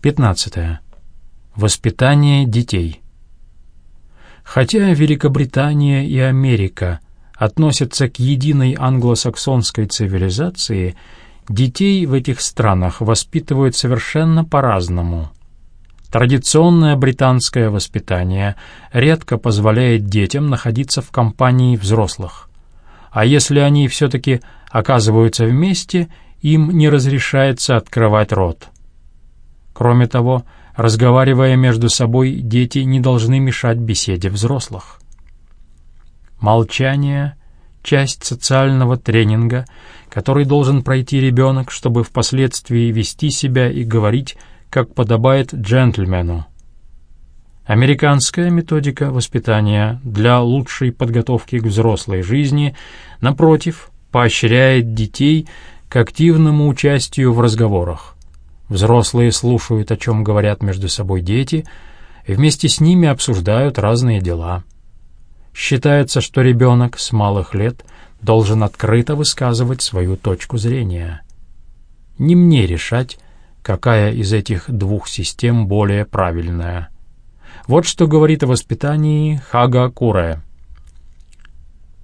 15. Воспитание детей. Хотя Великобритания и Америка относятся к единой англосаксонской цивилизации, детей в этих странах воспитывают совершенно по-разному. Традиционное британское воспитание редко позволяет детям находиться в компании взрослых. А если они все-таки оказываются вместе, им не разрешается открывать рот. Кроме того, разговаривая между собой, дети не должны мешать беседе взрослых. Молчание — часть социального тренинга, который должен пройти ребенок, чтобы впоследствии вести себя и говорить как подобает джентльмену. Американская методика воспитания для лучшей подготовки к взрослой жизни, напротив, поощряет детей к активному участию в разговорах. Взрослые слушают, о чем говорят между собой дети, и вместе с ними обсуждают разные дела. Считается, что ребенок с малых лет должен открыто высказывать свою точку зрения. Не мне решать, какая из этих двух систем более правильная. Вот что говорит о воспитании Хага Куре.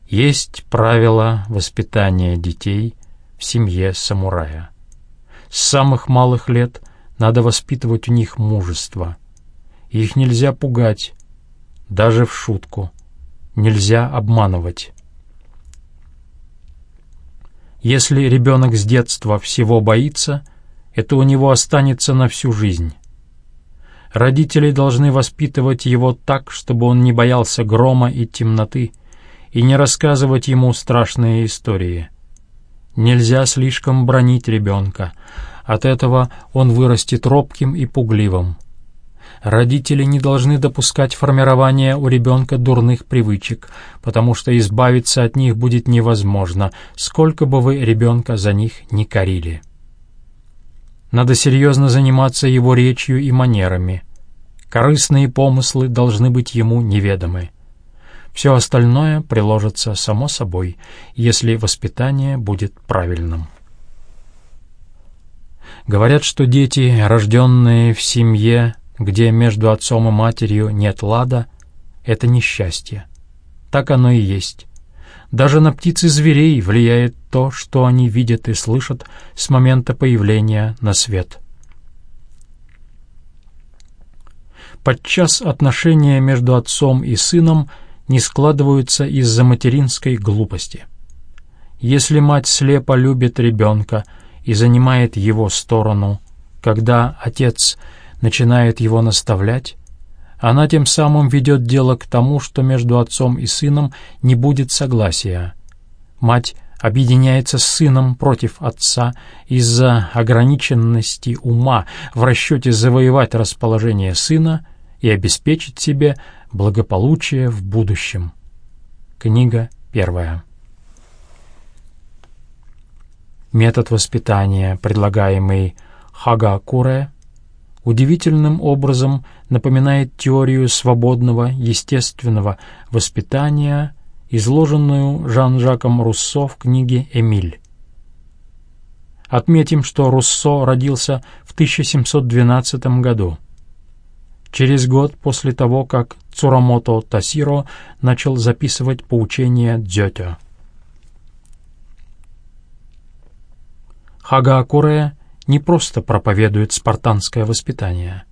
Есть правила воспитания детей в семье самурая. С самых малых лет надо воспитывать у них мужество. Их нельзя пугать, даже в шутку. Нельзя обманывать. Если ребенок с детства всего боится — это у него останется на всю жизнь. Родители должны воспитывать его так, чтобы он не боялся грома и темноты, и не рассказывать ему страшные истории. Нельзя слишком бронить ребенка, от этого он вырастет робким и пугливым. Родители не должны допускать формирования у ребенка дурных привычек, потому что избавиться от них будет невозможно, сколько бы вы ребенка за них не корили. Надо серьезно заниматься его речью и манерами. Корыстные помыслы должны быть ему неведомы. Все остальное приложится само собой, если воспитание будет правильным. Говорят, что дети, рожденные в семье, где между отцом и матерью нет лада, — это несчастье. Так оно и есть. Даже на птиц и зверей влияет то, что они видят и слышат с момента появления на свет. Подчас отношения между отцом и сыном не складываются из-за материнской глупости. Если мать слепо любит ребенка и занимает его сторону, когда отец начинает его наставлять, она тем самым ведет дело к тому, что между отцом и сыном не будет согласия. Мать объединяется с сыном против отца из-за ограниченности ума в расчете завоевать расположение сына и обеспечить себе благополучие в будущем. Книга первая. Метод воспитания, предлагаемый Хагакуре, удивительным образом напоминает теорию свободного, естественного воспитания, изложенную Жан-Жаком Руссо в книге «Эмиль». Отметим, что Руссо родился в 1712 году. Через год после того, как Цурамото Тасиро начал записывать поучения Дзётё. Хагакуре не просто проповедует спартанское воспитание.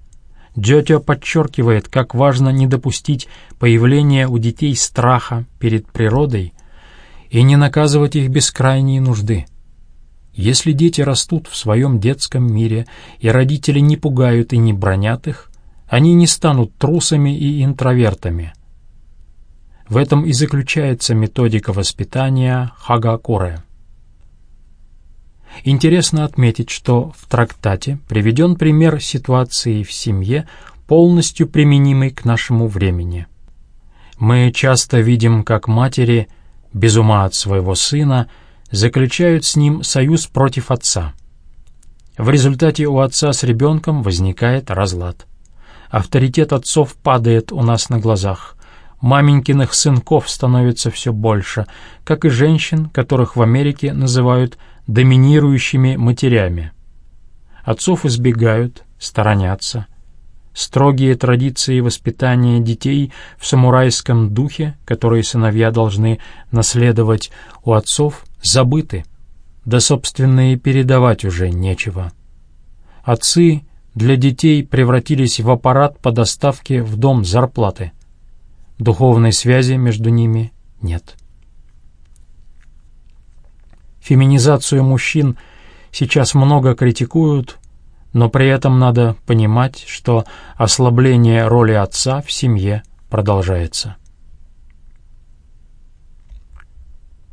Джотё подчеркивает, как важно не допустить появления у детей страха перед природой и не наказывать их без крайней нужды. Если дети растут в своем детском мире, и родители не пугают и не бронят их, они не станут трусами и интровертами. В этом и заключается методика воспитания Хагакуре. Интересно отметить, что в трактате приведен пример ситуации в семье, полностью применимый к нашему времени. Мы часто видим, как матери, без ума от своего сына, заключают с ним союз против отца. В результате у отца с ребенком возникает разлад. Авторитет отцов падает у нас на глазах. Маменькиных сынков становится все больше, как и женщин, которых в Америке называют доминирующими матерями. Отцов избегают, сторонятся. Строгие традиции воспитания детей в самурайском духе, которые сыновья должны наследовать у отцов, забыты, да, собственно, и передавать уже нечего. Отцы для детей превратились в аппарат по доставке в дом зарплаты. Духовной связи между ними нет. Феминизацию мужчин сейчас много критикуют, но при этом надо понимать, что ослабление роли отца в семье продолжается.